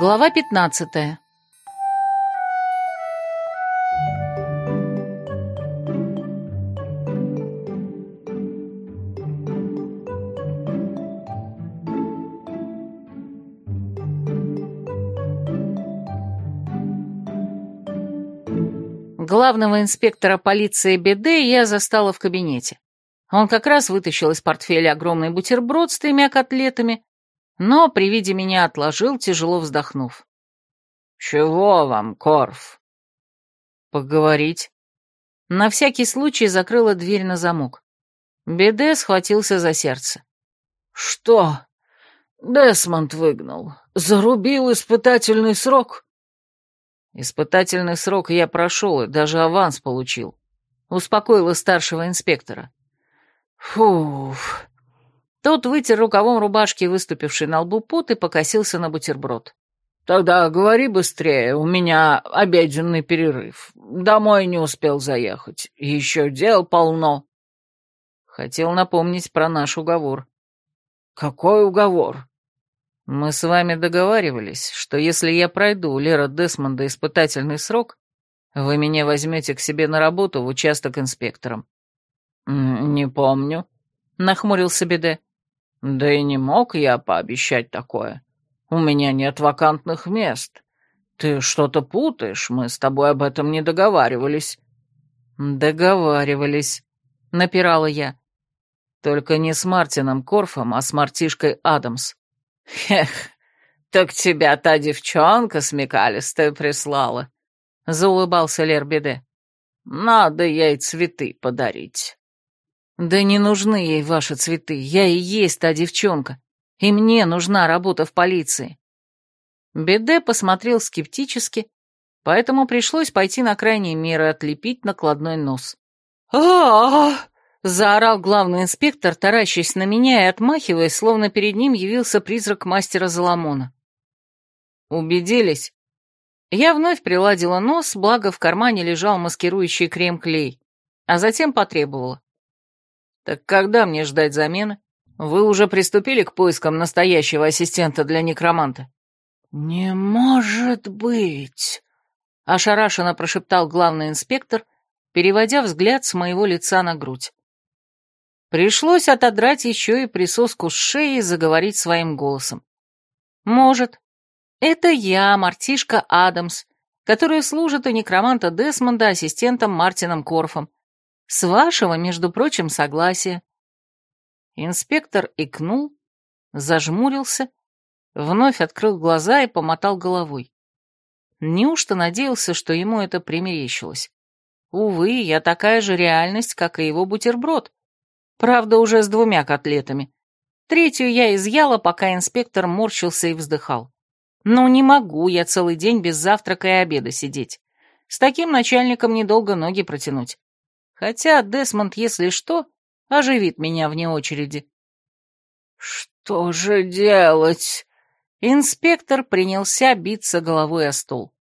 Глава 15 Главного инспектора полиции Беде я застала в кабинете. Он как раз вытащил из портфеля огромный бутерброд с тремя котлетами, но при виде меня отложил, тяжело вздохнув. «Чего вам, Корф?» «Поговорить». На всякий случай закрыла дверь на замок. Беде схватился за сердце. «Что? Десмонд выгнал. Зарубил испытательный срок?» «Испытательный срок я прошел и даже аванс получил», — успокоила старшего инспектора. «Фуф». Тот вытер рукавом рубашки, выступивший на лбу пот, и покосился на бутерброд. «Тогда говори быстрее, у меня обеденный перерыв. Домой не успел заехать. Еще дел полно». Хотел напомнить про наш уговор. «Какой уговор?» Мы с вами договаривались, что если я пройду у Лера Десмонда испытательный срок, вы меня возьмете к себе на работу в участок инспектором. «Не помню», — нахмурился Беде. «Да и не мог я пообещать такое. У меня нет вакантных мест. Ты что-то путаешь, мы с тобой об этом не договаривались». «Договаривались», — напирала я. «Только не с Мартином Корфом, а с мартишкой Адамс». «Эх, так тебя та девчонка смекалистая прислала», — заулыбался Лербеде. «Надо ей цветы подарить». «Да не нужны ей ваши цветы, я и есть та девчонка, и мне нужна работа в полиции». Беде посмотрел скептически, поэтому пришлось пойти на крайние меры отлепить накладной нос. а, заорал главный инспектор, таращась на меня и отмахиваясь, словно перед ним явился призрак мастера Заломона. «Убедились?» Я вновь приладила нос, благо в кармане лежал маскирующий крем-клей, а затем потребовала. «Так когда мне ждать замены? Вы уже приступили к поискам настоящего ассистента для некроманта?» «Не может быть!» — ошарашенно прошептал главный инспектор, переводя взгляд с моего лица на грудь. Пришлось отодрать еще и присоску с шеи и заговорить своим голосом. «Может. Это я, мартишка Адамс, которая служит у некроманта Десмонда ассистентом Мартином Корфом. С вашего, между прочим, согласия». Инспектор икнул, зажмурился, вновь открыл глаза и помотал головой. Неужто надеялся, что ему это примерещилось? Увы, я такая же реальность, как и его бутерброд. Правда, уже с двумя котлетами. Третью я изъяла, пока инспектор морщился и вздыхал. Ну, не могу я целый день без завтрака и обеда сидеть. С таким начальником недолго ноги протянуть. Хотя Десмонд, если что, оживит меня вне очереди. «Что же делать?» Инспектор принялся биться головой о стол.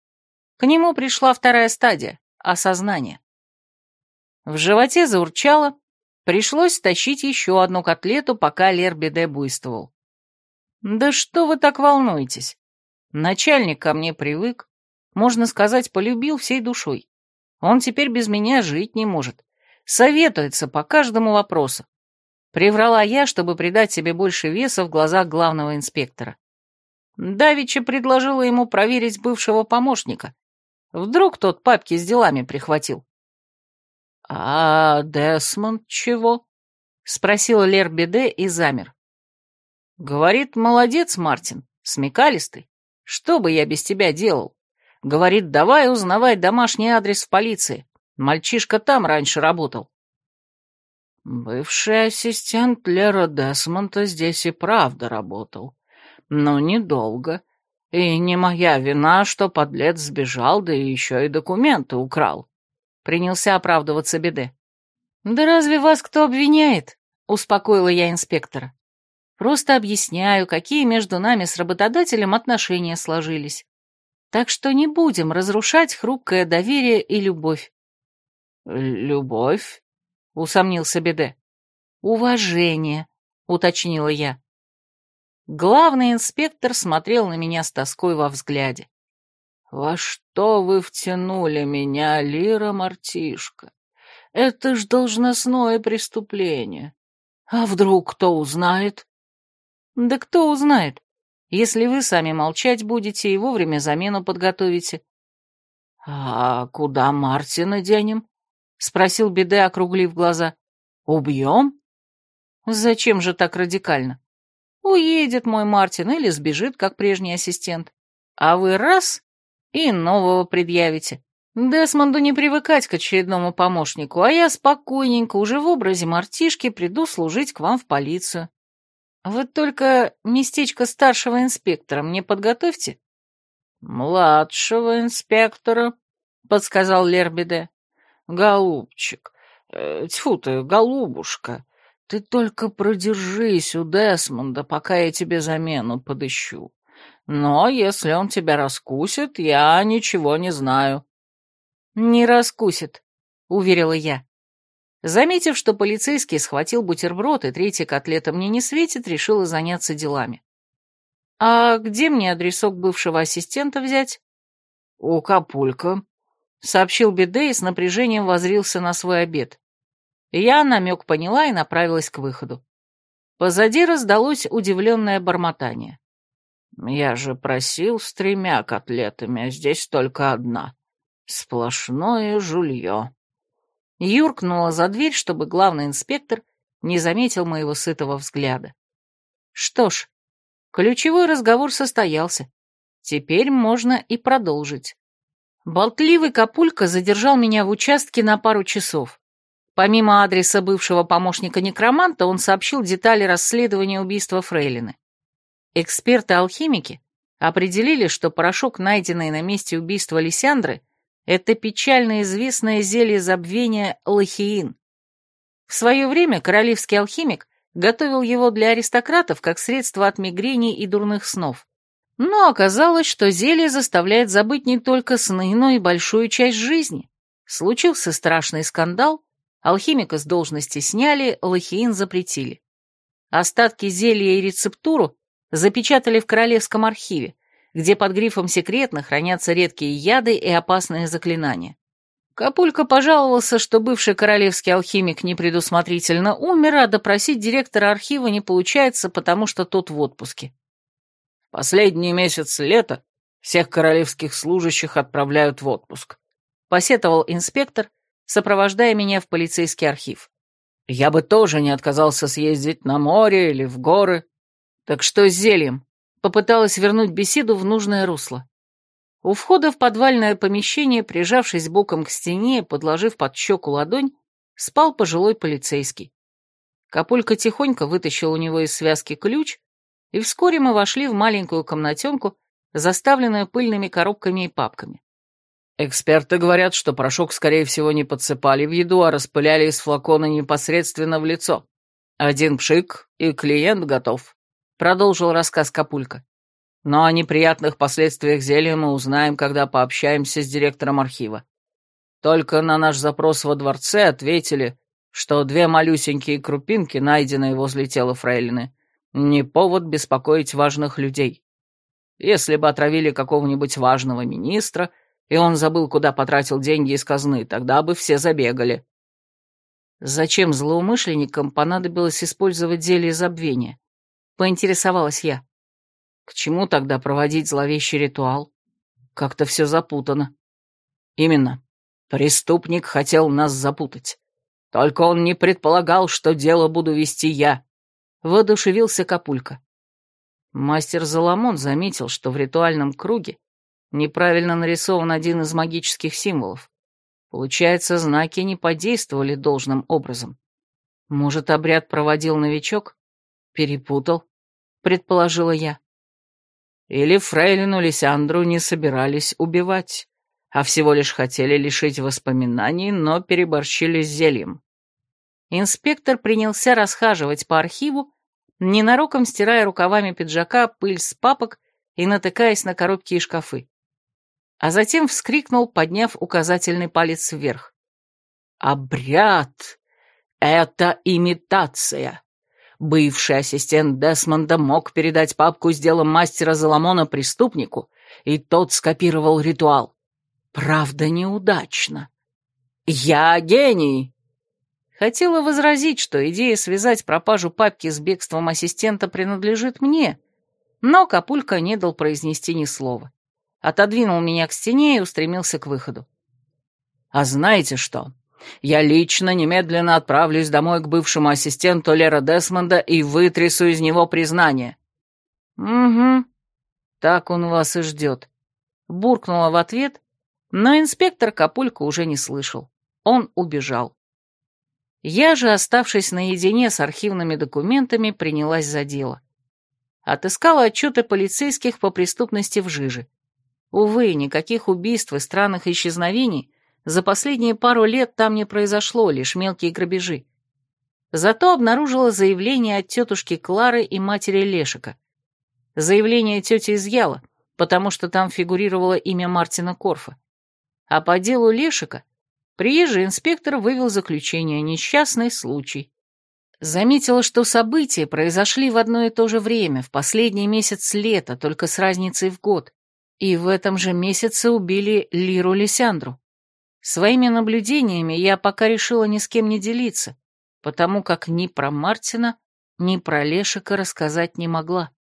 К нему пришла вторая стадия — осознание. В животе заурчало, Пришлось тащить еще одну котлету, пока Лербиде буйствовал. «Да что вы так волнуетесь? Начальник ко мне привык, можно сказать, полюбил всей душой. Он теперь без меня жить не может. Советуется по каждому вопросу. Приврала я, чтобы придать себе больше веса в глазах главного инспектора. Давича предложила ему проверить бывшего помощника. Вдруг тот папки с делами прихватил. «А Десмонд чего?» — спросил Лер Беде и замер. «Говорит, молодец, Мартин, смекалистый. Что бы я без тебя делал? Говорит, давай узнавай домашний адрес в полиции. Мальчишка там раньше работал». Бывший ассистент Лера Десмонта здесь и правда работал. Но недолго. И не моя вина, что подлец сбежал, да еще и документы украл. Принялся оправдываться Беде. «Да разве вас кто обвиняет?» — успокоила я инспектора. «Просто объясняю, какие между нами с работодателем отношения сложились. Так что не будем разрушать хрупкое доверие и любовь». «Любовь?» — усомнился Беде. «Уважение», — уточнила я. Главный инспектор смотрел на меня с тоской во взгляде. «Во что вы втянули меня, Лира-мартишка? Это ж должностное преступление. А вдруг кто узнает?» «Да кто узнает, если вы сами молчать будете и вовремя замену подготовите». «А куда Мартина денем?» — спросил Беде, округлив глаза. «Убьем?» «Зачем же так радикально? Уедет мой Мартин или сбежит, как прежний ассистент. А вы раз — и нового предъявите. Десмонду не привыкать к очередному помощнику, а я спокойненько уже в образе мартишки приду служить к вам в полицию. Вы только местечко старшего инспектора мне подготовьте. «Младшего инспектора», — подсказал Лербиде. «Голубчик, э, тьфу ты, голубушка, ты только продержись у Десмонда, пока я тебе замену подыщу. Но если он тебя раскусит, я ничего не знаю». «Не раскусит», — уверила я. Заметив, что полицейский схватил бутерброд и третья котлета мне не светит, решила заняться делами. «А где мне адресок бывшего ассистента взять?» «У Капулька», — сообщил Беде и с напряжением возрился на свой обед. Я намек поняла и направилась к выходу. Позади раздалось удивленное бормотание. «Я же просил с тремя котлетами, а здесь только одна. Сплошное жулье». Юркнула за дверь, чтобы главный инспектор не заметил моего сытого взгляда. Что ж, ключевой разговор состоялся. Теперь можно и продолжить. Болтливый Капулька задержал меня в участке на пару часов. Помимо адреса бывшего помощника некроманта, он сообщил детали расследования убийства Фрейлины. Эксперты-алхимики определили, что порошок, найденный на месте убийства Лисяндры, это печально известное зелье забвения лохиин. В свое время королевский алхимик готовил его для аристократов как средство от мигрени и дурных снов. Но оказалось, что зелье заставляет забыть не только сны, но и большую часть жизни. Случился страшный скандал, Алхимика с должности сняли, лохиин запретили. Остатки зелья и рецептуру запечатали в Королевском архиве, где под грифом «секретно» хранятся редкие яды и опасные заклинания. Капулька пожаловался, что бывший королевский алхимик непредусмотрительно умер, а допросить директора архива не получается, потому что тот в отпуске. «Последний месяц лета всех королевских служащих отправляют в отпуск», — посетовал инспектор, сопровождая меня в полицейский архив. Я бы тоже не отказался съездить на море или в горы. Так что с зельем? Попыталась вернуть беседу в нужное русло. У входа в подвальное помещение, прижавшись боком к стене, подложив под щеку ладонь, спал пожилой полицейский. Капулька тихонько вытащил у него из связки ключ, и вскоре мы вошли в маленькую комнатенку, заставленную пыльными коробками и папками. Эксперты говорят, что порошок, скорее всего, не подсыпали в еду, а распыляли из флакона непосредственно в лицо. Один пшик, и клиент готов», — продолжил рассказ Капулька. «Но о неприятных последствиях зелья мы узнаем, когда пообщаемся с директором архива. Только на наш запрос во дворце ответили, что две малюсенькие крупинки, найденные возле тела Фрейлины, не повод беспокоить важных людей. Если бы отравили какого-нибудь важного министра — и он забыл, куда потратил деньги из казны, тогда бы все забегали. Зачем злоумышленникам понадобилось использовать зелье забвения? Поинтересовалась я. К чему тогда проводить зловещий ритуал? Как-то все запутано. Именно. Преступник хотел нас запутать. Только он не предполагал, что дело буду вести я. Воодушевился Капулька. Мастер Заламон заметил, что в ритуальном круге Неправильно нарисован один из магических символов. Получается, знаки не подействовали должным образом. Может, обряд проводил новичок? Перепутал, предположила я. Или фрейлину Лисяндру не собирались убивать, а всего лишь хотели лишить воспоминаний, но переборщили с зельем. Инспектор принялся расхаживать по архиву, ненароком стирая рукавами пиджака пыль с папок и натыкаясь на коробки и шкафы а затем вскрикнул, подняв указательный палец вверх. «Обряд! Это имитация! Бывший ассистент Десмонда мог передать папку с делом мастера Заламона преступнику, и тот скопировал ритуал. Правда, неудачно. «Я гений!» Хотела возразить, что идея связать пропажу папки с бегством ассистента принадлежит мне, но Капулька не дал произнести ни слова. Отодвинул меня к стене и устремился к выходу. «А знаете что? Я лично немедленно отправлюсь домой к бывшему ассистенту Лера Десмонда и вытрясу из него признание». «Угу, так он вас и ждет», — буркнула в ответ, но инспектор Капулька уже не слышал. Он убежал. Я же, оставшись наедине с архивными документами, принялась за дело. Отыскала отчеты полицейских по преступности в Жиже. Увы, никаких убийств и странных исчезновений за последние пару лет там не произошло, лишь мелкие грабежи. Зато обнаружила заявление от тетушки Клары и матери Лешика. Заявление тетя изъяла, потому что там фигурировало имя Мартина Корфа. А по делу Лешика приезжий инспектор вывел заключение «несчастный случай». Заметила, что события произошли в одно и то же время, в последний месяц лета, только с разницей в год. И в этом же месяце убили Лиру Лисяндру. Своими наблюдениями я пока решила ни с кем не делиться, потому как ни про Мартина, ни про Лешика рассказать не могла.